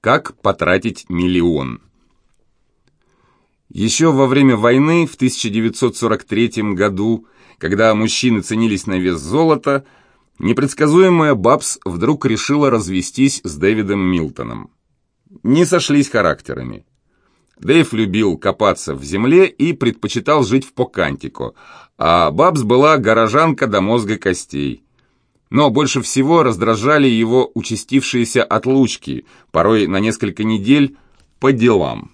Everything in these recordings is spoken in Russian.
Как потратить миллион? Еще во время войны в 1943 году, когда мужчины ценились на вес золота, непредсказуемая Бабс вдруг решила развестись с Дэвидом Милтоном. Не сошлись характерами. Дэйв любил копаться в земле и предпочитал жить в Покантико, а Бабс была горожанка до мозга костей. Но больше всего раздражали его участившиеся отлучки, порой на несколько недель, по делам.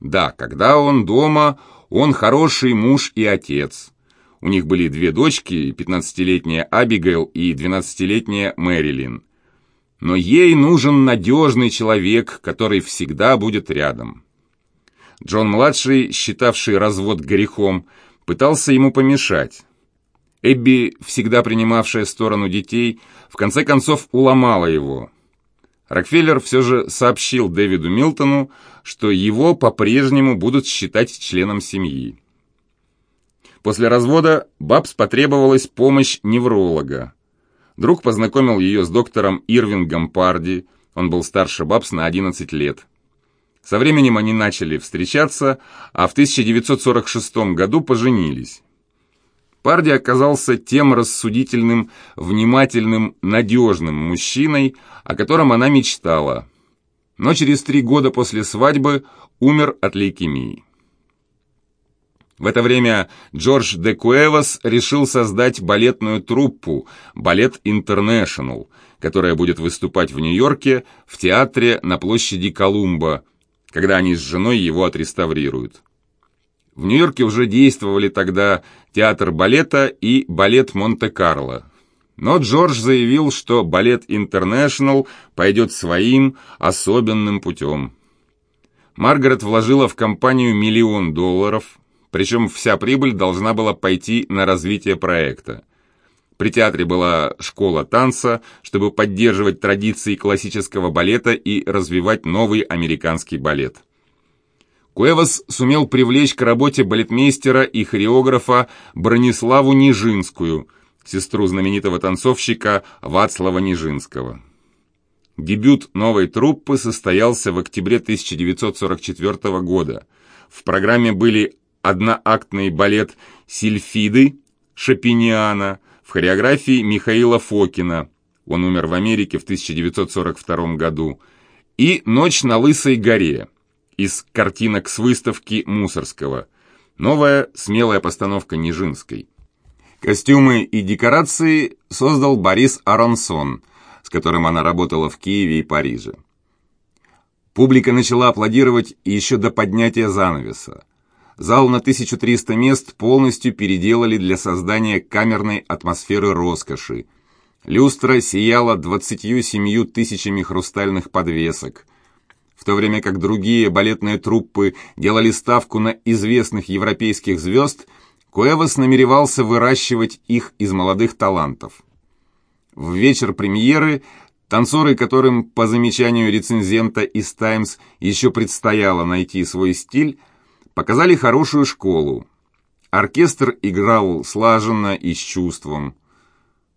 Да, когда он дома, он хороший муж и отец. У них были две дочки, 15-летняя Абигейл и 12-летняя Мэрилин. Но ей нужен надежный человек, который всегда будет рядом. Джон-младший, считавший развод грехом, пытался ему помешать. Эбби, всегда принимавшая сторону детей, в конце концов уломала его. Рокфеллер все же сообщил Дэвиду Милтону, что его по-прежнему будут считать членом семьи. После развода Бабс потребовалась помощь невролога. Друг познакомил ее с доктором Ирвингом Парди, он был старше Бабс на 11 лет. Со временем они начали встречаться, а в 1946 году поженились. Парди оказался тем рассудительным, внимательным, надежным мужчиной, о котором она мечтала. Но через три года после свадьбы умер от лейкемии. В это время Джордж де Куэвас решил создать балетную труппу «Балет Интернешнл», которая будет выступать в Нью-Йорке в театре на площади Колумба, когда они с женой его отреставрируют. В Нью-Йорке уже действовали тогда театр балета и балет Монте-Карло. Но Джордж заявил, что балет Интернешнл пойдет своим особенным путем. Маргарет вложила в компанию миллион долларов, причем вся прибыль должна была пойти на развитие проекта. При театре была школа танца, чтобы поддерживать традиции классического балета и развивать новый американский балет. Куэвас сумел привлечь к работе балетмейстера и хореографа Брониславу Нижинскую, сестру знаменитого танцовщика Вацлава Нижинского. Дебют новой труппы состоялся в октябре 1944 года. В программе были одноактный балет «Сильфиды» Шапиниана в хореографии Михаила Фокина, он умер в Америке в 1942 году, и «Ночь на Лысой горе», из картинок с выставки Мусорского. Новая смелая постановка Нижинской. Костюмы и декорации создал Борис Аронсон, с которым она работала в Киеве и Париже. Публика начала аплодировать еще до поднятия занавеса. Зал на 1300 мест полностью переделали для создания камерной атмосферы роскоши. Люстра сияла 27 тысячами хрустальных подвесок в то время как другие балетные труппы делали ставку на известных европейских звезд, Куэвас намеревался выращивать их из молодых талантов. В вечер премьеры танцоры, которым, по замечанию рецензента из «Таймс», еще предстояло найти свой стиль, показали хорошую школу. Оркестр играл слаженно и с чувством.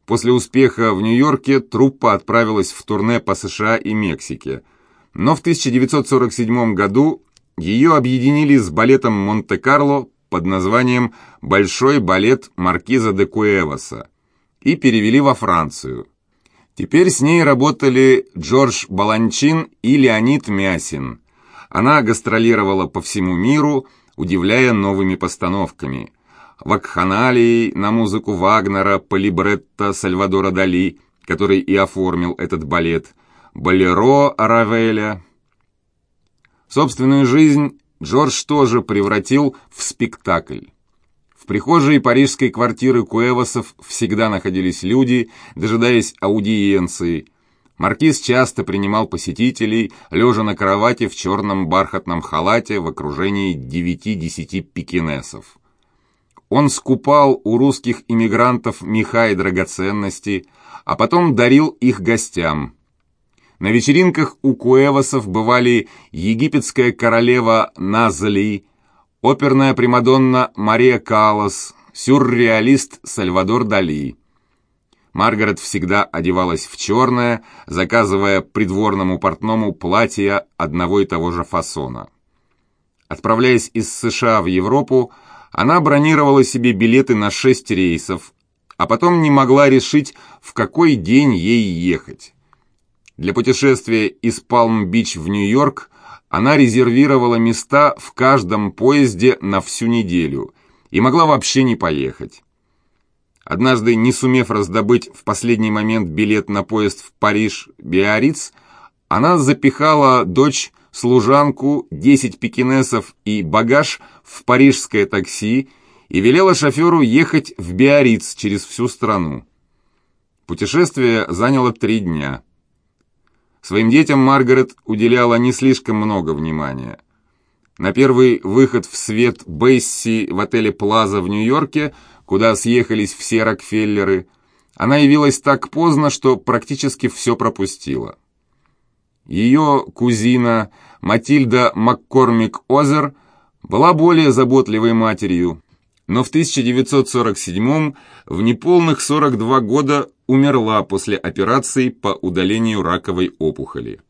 После успеха в Нью-Йорке труппа отправилась в турне по США и Мексике – но в 1947 году ее объединили с балетом Монте-Карло под названием «Большой балет Маркиза де Куэваса» и перевели во Францию. Теперь с ней работали Джордж Баланчин и Леонид Мясин. Она гастролировала по всему миру, удивляя новыми постановками. Вакханалией на музыку Вагнера по Сальвадора Дали, который и оформил этот балет – Болеро Равеля. Собственную жизнь Джордж тоже превратил в спектакль. В прихожей парижской квартиры Куэвасов всегда находились люди, дожидаясь аудиенции. Маркиз часто принимал посетителей, лежа на кровати в черном бархатном халате в окружении девяти-десяти пекинесов. Он скупал у русских иммигрантов меха и драгоценности, а потом дарил их гостям – на вечеринках у Куэвасов бывали египетская королева Назли, оперная примадонна Мария Калас, сюрреалист Сальвадор Дали. Маргарет всегда одевалась в черное, заказывая придворному портному платья одного и того же фасона. Отправляясь из США в Европу, она бронировала себе билеты на шесть рейсов, а потом не могла решить, в какой день ей ехать. Для путешествия из Палм-Бич в Нью-Йорк она резервировала места в каждом поезде на всю неделю и могла вообще не поехать. Однажды, не сумев раздобыть в последний момент билет на поезд в Париж-Биарриц, она запихала дочь, служанку, 10 пекинесов и багаж в парижское такси и велела шоферу ехать в Биарриц через всю страну. Путешествие заняло три дня. Своим детям Маргарет уделяла не слишком много внимания. На первый выход в свет Бесси в отеле «Плаза» в Нью-Йорке, куда съехались все Рокфеллеры, она явилась так поздно, что практически все пропустила. Ее кузина Матильда Маккормик Озер была более заботливой матерью, но в 1947 в неполных 42 года умерла после операции по удалению раковой опухоли.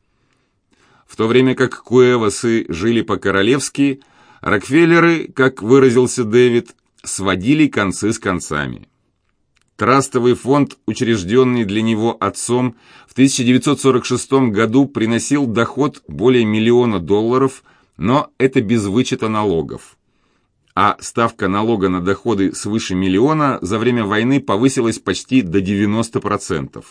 В то время как Куэвасы жили по-королевски, Рокфеллеры, как выразился Дэвид, сводили концы с концами. Трастовый фонд, учрежденный для него отцом, в 1946 году приносил доход более миллиона долларов, но это без вычета налогов а ставка налога на доходы свыше миллиона за время войны повысилась почти до 90%.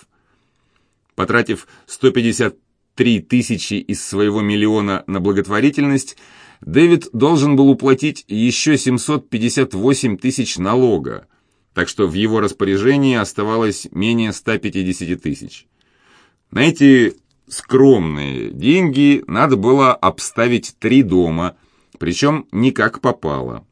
Потратив 153 тысячи из своего миллиона на благотворительность, Дэвид должен был уплатить еще 758 тысяч налога, так что в его распоряжении оставалось менее 150 тысяч. На эти скромные деньги надо было обставить три дома, причем не как попало.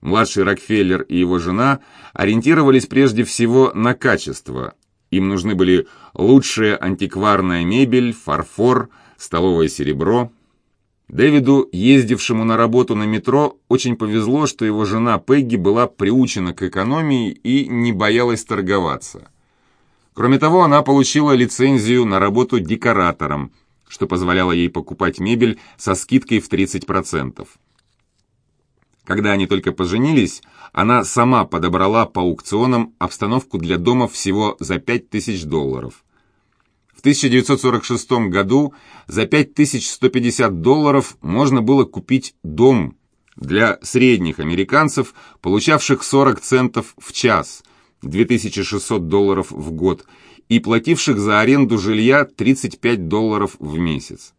Младший Рокфеллер и его жена ориентировались прежде всего на качество. Им нужны были лучшая антикварная мебель, фарфор, столовое серебро. Дэвиду, ездившему на работу на метро, очень повезло, что его жена Пегги была приучена к экономии и не боялась торговаться. Кроме того, она получила лицензию на работу декоратором, что позволяло ей покупать мебель со скидкой в 30%. Когда они только поженились, она сама подобрала по аукционам обстановку для дома всего за 5000 долларов. В 1946 году за 5150 долларов можно было купить дом для средних американцев, получавших 40 центов в час, 2600 долларов в год, и плативших за аренду жилья 35 долларов в месяц.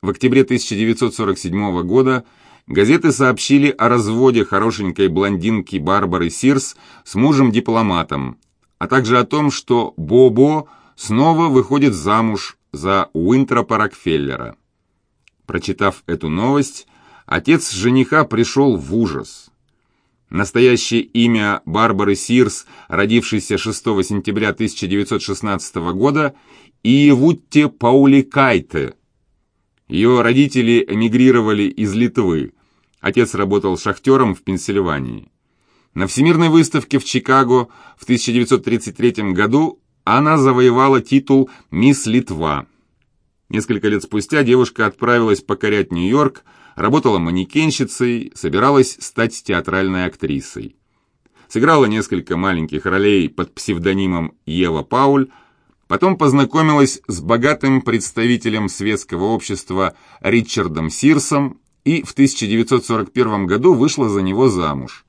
В октябре 1947 года газеты сообщили о разводе хорошенькой блондинки Барбары Сирс с мужем-дипломатом, а также о том, что Бобо снова выходит замуж за Уинтропа Рокфеллера. Прочитав эту новость, отец жениха пришел в ужас. Настоящее имя Барбары Сирс, родившейся 6 сентября 1916 года, Иевутте Пауликайте – ее родители эмигрировали из Литвы. Отец работал шахтером в Пенсильвании. На Всемирной выставке в Чикаго в 1933 году она завоевала титул «Мисс Литва». Несколько лет спустя девушка отправилась покорять Нью-Йорк, работала манекенщицей, собиралась стать театральной актрисой. Сыграла несколько маленьких ролей под псевдонимом Ева Пауль, Потом познакомилась с богатым представителем светского общества Ричардом Сирсом и в 1941 году вышла за него замуж.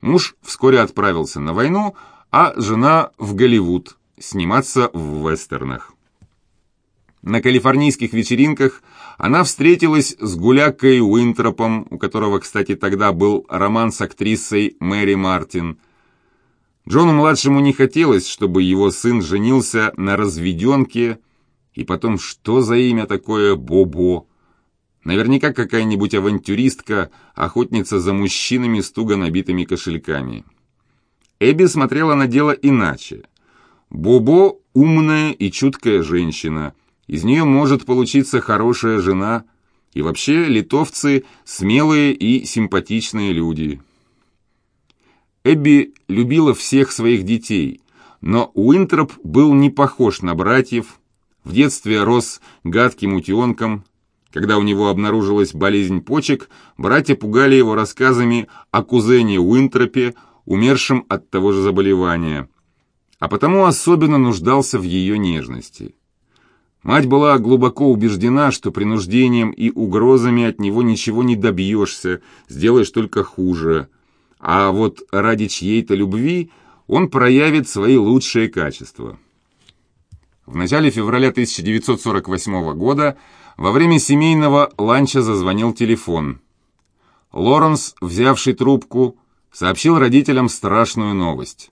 Муж вскоре отправился на войну, а жена в Голливуд сниматься в вестернах. На калифорнийских вечеринках она встретилась с гулякой Уинтропом, у которого, кстати, тогда был роман с актрисой Мэри Мартин – Джону-младшему не хотелось, чтобы его сын женился на разведенке, и потом, что за имя такое Бобо? Наверняка какая-нибудь авантюристка, охотница за мужчинами с туго набитыми кошельками. Эбби смотрела на дело иначе. Бобо – умная и чуткая женщина. Из нее может получиться хорошая жена. И вообще литовцы – смелые и симпатичные люди. Эбби любила всех своих детей, Но Уинтроп был не похож на братьев, в детстве рос гадким утенком. Когда у него обнаружилась болезнь почек, братья пугали его рассказами о кузене Уинтропе, умершем от того же заболевания, а потому особенно нуждался в ее нежности. Мать была глубоко убеждена, что принуждением и угрозами от него ничего не добьешься, сделаешь только хуже. А вот ради чьей-то любви он проявит свои лучшие качества. В начале февраля 1948 года во время семейного ланча зазвонил телефон. Лоренс, взявший трубку, сообщил родителям страшную новость.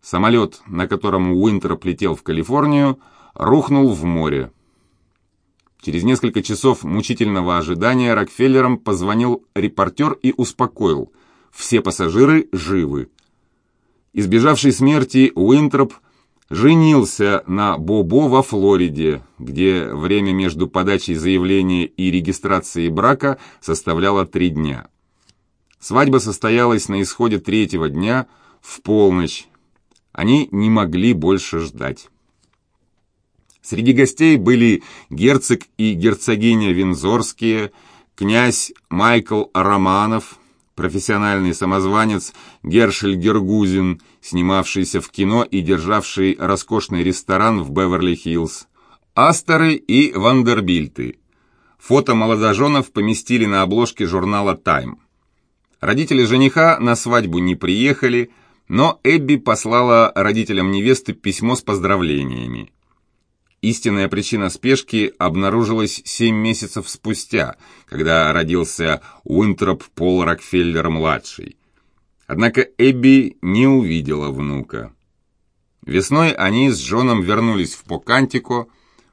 Самолет, на котором Уинтер летел в Калифорнию, рухнул в море. Через несколько часов мучительного ожидания Рокфеллерам позвонил репортер и успокоил. Все пассажиры живы. Избежавший смерти Уинтроп женился на Бобо во Флориде, где время между подачей заявления и регистрацией брака составляло три дня. Свадьба состоялась на исходе третьего дня в полночь. Они не могли больше ждать. Среди гостей были герцог и герцогиня Винзорские, князь Майкл Романов, профессиональный самозванец Гершель Гергузин, снимавшийся в кино и державший роскошный ресторан в Беверли-Хиллз, Астеры и Вандербильты. Фото молодоженов поместили на обложке журнала «Тайм». Родители жениха на свадьбу не приехали, но Эбби послала родителям невесты письмо с поздравлениями. Истинная причина спешки обнаружилась семь месяцев спустя, когда родился Уинтроп Пол Рокфеллер-младший. Однако Эбби не увидела внука. Весной они с Джоном вернулись в Покантико.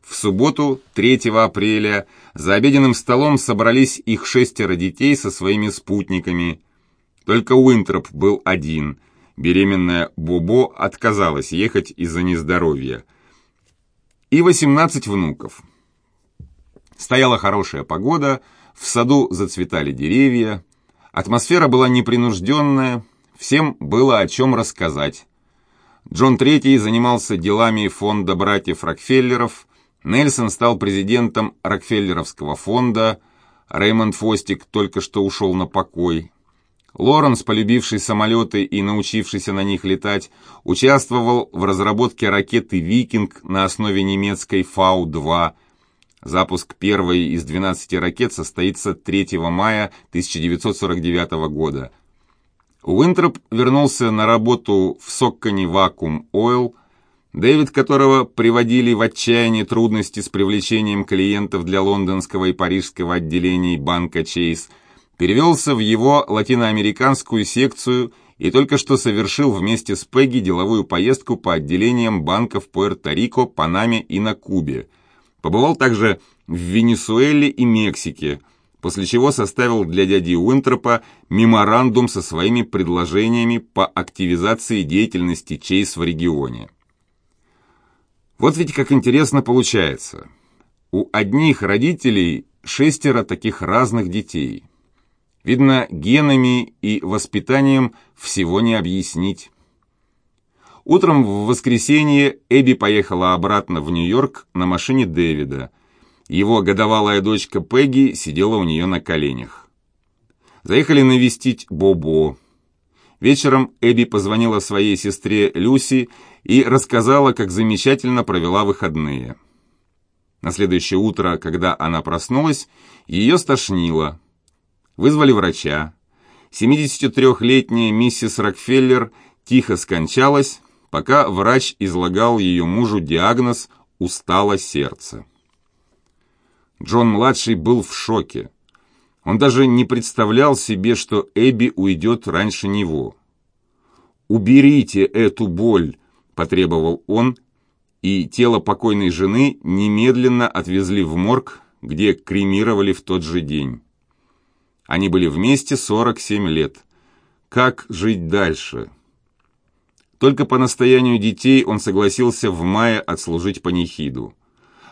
В субботу, 3 апреля, за обеденным столом собрались их шестеро детей со своими спутниками. Только Уинтроп был один. Беременная Бобо отказалась ехать из-за нездоровья – и 18 внуков. Стояла хорошая погода, в саду зацветали деревья, атмосфера была непринужденная, всем было о чем рассказать. Джон Третий занимался делами фонда братьев Рокфеллеров, Нельсон стал президентом Рокфеллеровского фонда, Реймонд Фостик только что ушел на покой. Лоренс, полюбивший самолеты и научившийся на них летать, участвовал в разработке ракеты «Викинг» на основе немецкой Фау-2. Запуск первой из 12 ракет состоится 3 мая 1949 года. Уинтроп вернулся на работу в Сокконе Вакуум Ойл, Дэвид, которого приводили в отчаяние трудности с привлечением клиентов для лондонского и парижского отделений банка Чейз – перевелся в его латиноамериканскую секцию и только что совершил вместе с Пегги деловую поездку по отделениям банков Пуэрто-Рико, Панаме и на Кубе. Побывал также в Венесуэле и Мексике, после чего составил для дяди Уинтропа меморандум со своими предложениями по активизации деятельности Чейз в регионе. Вот ведь как интересно получается. У одних родителей шестеро таких разных детей – Видно, генами и воспитанием всего не объяснить. Утром в воскресенье Эбби поехала обратно в Нью-Йорк на машине Дэвида. Его годовалая дочка Пегги сидела у нее на коленях. Заехали навестить Бобо. Вечером Эбби позвонила своей сестре Люси и рассказала, как замечательно провела выходные. На следующее утро, когда она проснулась, ее стошнило – Вызвали врача. 73-летняя миссис Рокфеллер тихо скончалась, пока врач излагал ее мужу диагноз «устало сердце». Джон-младший был в шоке. Он даже не представлял себе, что Эбби уйдет раньше него. «Уберите эту боль», — потребовал он, и тело покойной жены немедленно отвезли в морг, где кремировали в тот же день. Они были вместе 47 лет. Как жить дальше? Только по настоянию детей он согласился в мае отслужить панихиду.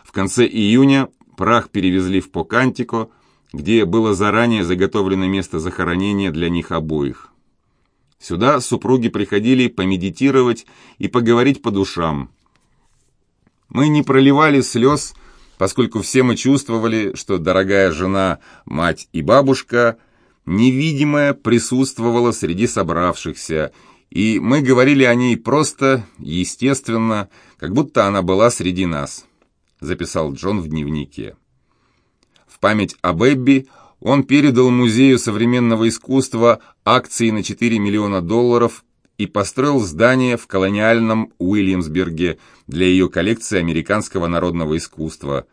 В конце июня прах перевезли в Покантико, где было заранее заготовлено место захоронения для них обоих. Сюда супруги приходили помедитировать и поговорить по душам. Мы не проливали слез, поскольку все мы чувствовали, что дорогая жена, мать и бабушка невидимая присутствовала среди собравшихся, и мы говорили о ней просто, естественно, как будто она была среди нас», — записал Джон в дневнике. В память об Эбби он передал Музею современного искусства акции на 4 миллиона долларов и построил здание в колониальном Уильямсберге для ее коллекции американского народного искусства,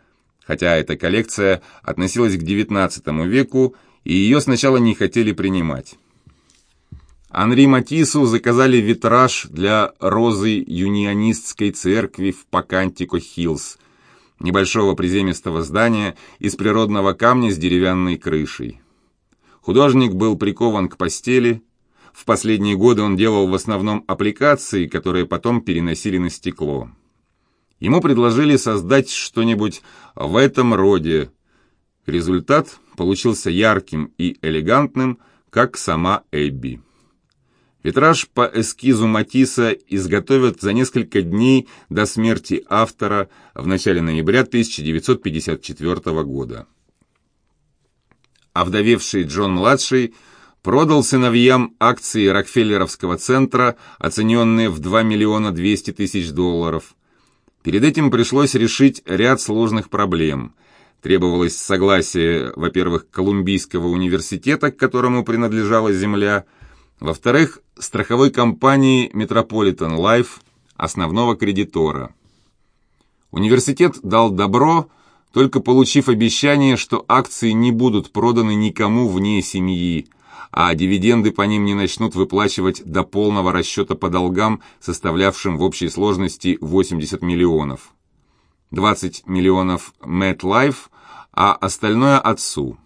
хотя эта коллекция относилась к XIX веку, и ее сначала не хотели принимать. Анри Матису заказали витраж для розы юнионистской церкви в Пакантико-Хиллз, небольшого приземистого здания из природного камня с деревянной крышей. Художник был прикован к постели. В последние годы он делал в основном аппликации, которые потом переносили на стекло. Ему предложили создать что-нибудь в этом роде. Результат получился ярким и элегантным, как сама Эбби. Витраж по эскизу Матисса изготовят за несколько дней до смерти автора в начале ноября 1954 года. Овдовевший Джон-младший продал сыновьям акции Рокфеллеровского центра, оцененные в 2 миллиона 200 тысяч долларов. Перед этим пришлось решить ряд сложных проблем. Требовалось согласие, во-первых, Колумбийского университета, к которому принадлежала земля, во-вторых, страховой компании Metropolitan Life, основного кредитора. Университет дал добро, только получив обещание, что акции не будут проданы никому вне семьи, а дивиденды по ним не начнут выплачивать до полного расчета по долгам, составлявшим в общей сложности 80 миллионов. 20 миллионов MetLife, а остальное отцу.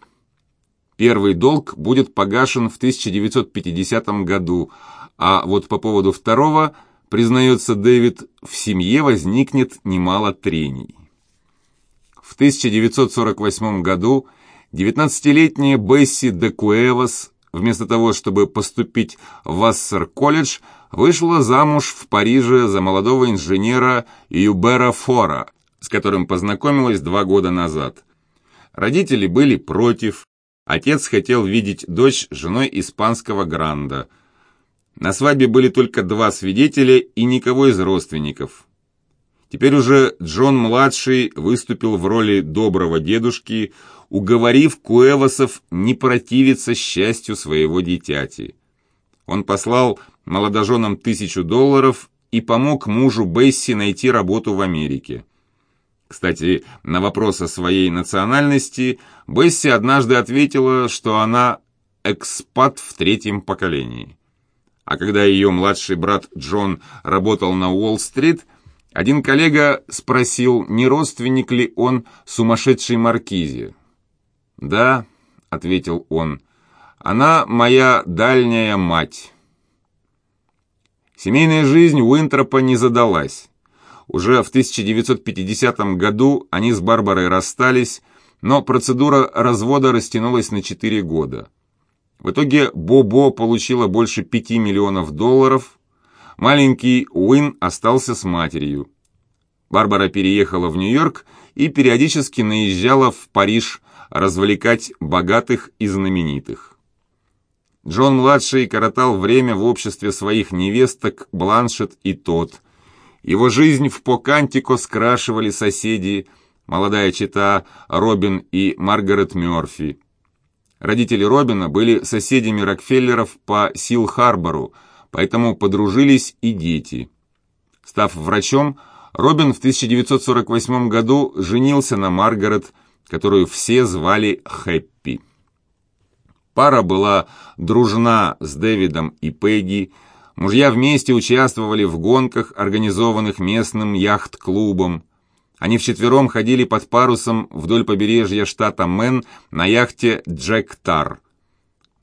Первый долг будет погашен в 1950 году, а вот по поводу второго, признается Дэвид, в семье возникнет немало трений. В 1948 году 19-летняя Бесси де Куэвас, вместо того, чтобы поступить в Вассер-колледж, вышла замуж в Париже за молодого инженера Юбера Фора, с которым познакомилась два года назад. Родители были против, отец хотел видеть дочь женой испанского гранда – на свадьбе были только два свидетеля и никого из родственников. Теперь уже Джон-младший выступил в роли доброго дедушки, уговорив Куэвасов не противиться счастью своего дитяти. Он послал молодоженам тысячу долларов и помог мужу Бесси найти работу в Америке. Кстати, на вопрос о своей национальности Бесси однажды ответила, что она экспат в третьем поколении. А когда ее младший брат Джон работал на Уолл-стрит, один коллега спросил, не родственник ли он сумасшедшей маркизе. «Да», — ответил он, — «она моя дальняя мать». Семейная жизнь Уинтропа не задалась. Уже в 1950 году они с Барбарой расстались, но процедура развода растянулась на 4 года. В итоге Бобо получила больше 5 миллионов долларов. Маленький Уин остался с матерью. Барбара переехала в Нью-Йорк и периодически наезжала в Париж развлекать богатых и знаменитых. Джон-младший коротал время в обществе своих невесток Бланшет и Тот. Его жизнь в Покантико скрашивали соседи, молодая чита Робин и Маргарет Мёрфи. Родители Робина были соседями Рокфеллеров по Сил-Харбору, поэтому подружились и дети. Став врачом, Робин в 1948 году женился на Маргарет, которую все звали Хэппи. Пара была дружна с Дэвидом и Пегги, мужья вместе участвовали в гонках, организованных местным яхт-клубом. Они вчетвером ходили под парусом вдоль побережья штата Мэн на яхте «Джек Тар».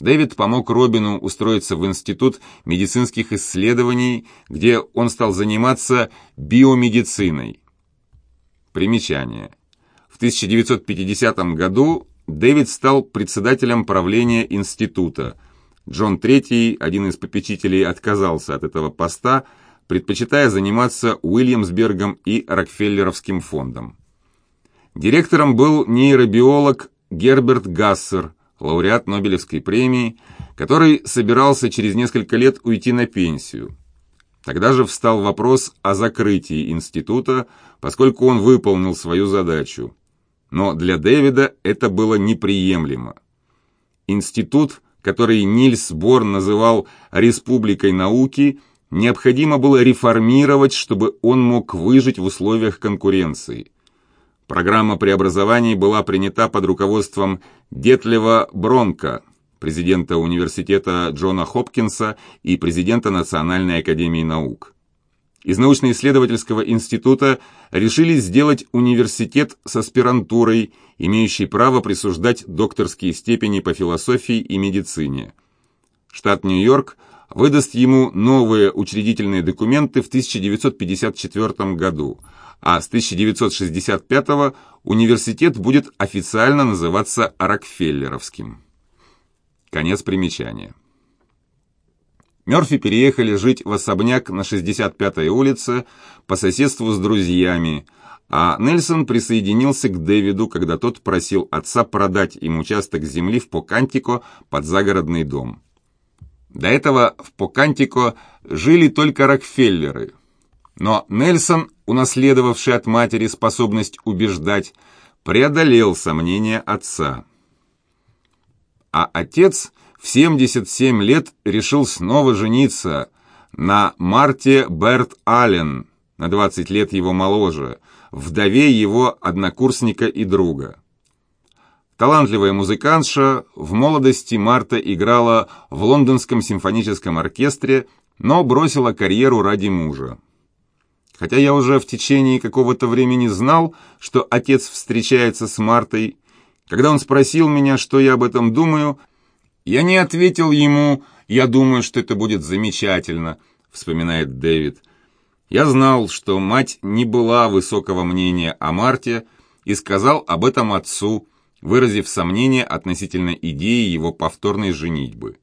Дэвид помог Робину устроиться в Институт медицинских исследований, где он стал заниматься биомедициной. Примечание. В 1950 году Дэвид стал председателем правления института. Джон III, один из попечителей, отказался от этого поста, предпочитая заниматься Уильямсбергом и Рокфеллеровским фондом. Директором был нейробиолог Герберт Гассер, лауреат Нобелевской премии, который собирался через несколько лет уйти на пенсию. Тогда же встал вопрос о закрытии института, поскольку он выполнил свою задачу. Но для Дэвида это было неприемлемо. Институт, который Нильс Борн называл «республикой науки», необходимо было реформировать, чтобы он мог выжить в условиях конкуренции. Программа преобразований была принята под руководством Детлева Бронка, президента университета Джона Хопкинса и президента Национальной академии наук. Из научно-исследовательского института решили сделать университет с аспирантурой, имеющий право присуждать докторские степени по философии и медицине. Штат Нью-Йорк выдаст ему новые учредительные документы в 1954 году – а с 1965 университет будет официально называться Рокфеллеровским. Конец примечания. Мёрфи переехали жить в особняк на 65-й улице по соседству с друзьями, а Нельсон присоединился к Дэвиду, когда тот просил отца продать им участок земли в Покантико под загородный дом. До этого в Покантико жили только Рокфеллеры – но Нельсон, унаследовавший от матери способность убеждать, преодолел сомнения отца. А отец в 77 лет решил снова жениться на Марте Берт Аллен, на 20 лет его моложе, вдове его однокурсника и друга. Талантливая музыкантша, в молодости Марта играла в лондонском симфоническом оркестре, но бросила карьеру ради мужа. Хотя я уже в течение какого-то времени знал, что отец встречается с Мартой, когда он спросил меня, что я об этом думаю, я не ответил ему «я думаю, что это будет замечательно», вспоминает Дэвид. Я знал, что мать не была высокого мнения о Марте и сказал об этом отцу, выразив сомнение относительно идеи его повторной женитьбы.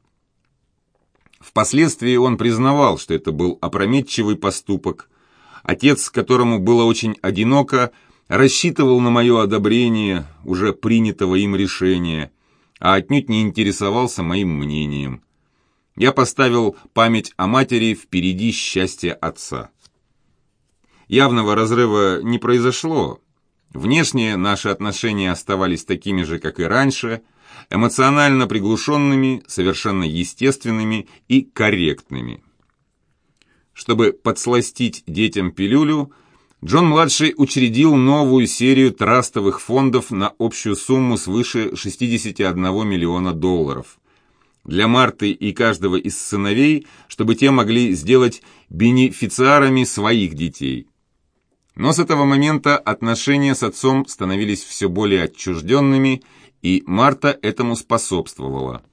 Впоследствии он признавал, что это был опрометчивый поступок, Отец, которому было очень одиноко, рассчитывал на мое одобрение уже принятого им решения, а отнюдь не интересовался моим мнением. Я поставил память о матери впереди счастья отца. Явного разрыва не произошло. Внешне наши отношения оставались такими же, как и раньше, эмоционально приглушенными, совершенно естественными и корректными. Чтобы подсластить детям пилюлю, Джон-младший учредил новую серию трастовых фондов на общую сумму свыше 61 миллиона долларов. Для Марты и каждого из сыновей, чтобы те могли сделать бенефициарами своих детей. Но с этого момента отношения с отцом становились все более отчужденными, и Марта этому способствовала.